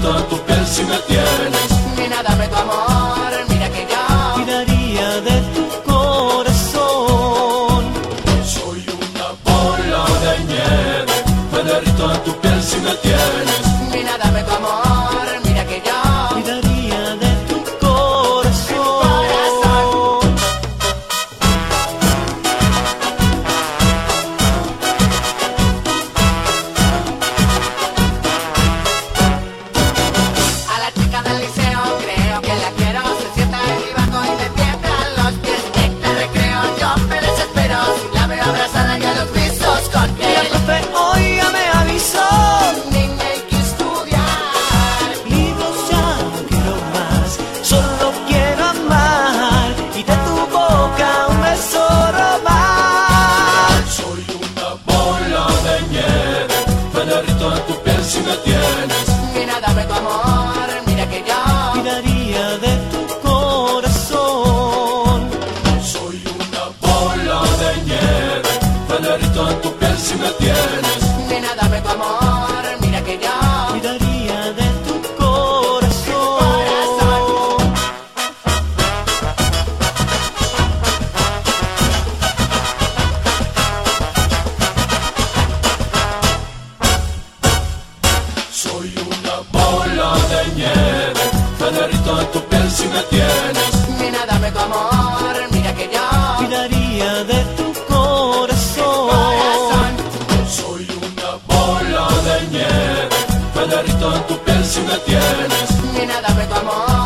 tanto si me tienes. Nena, dame tu amor, mira que yo cuidaría de tu corazón. Soy una bola de nieve, me en tu piel si me tienes. Nena, dame tu amor.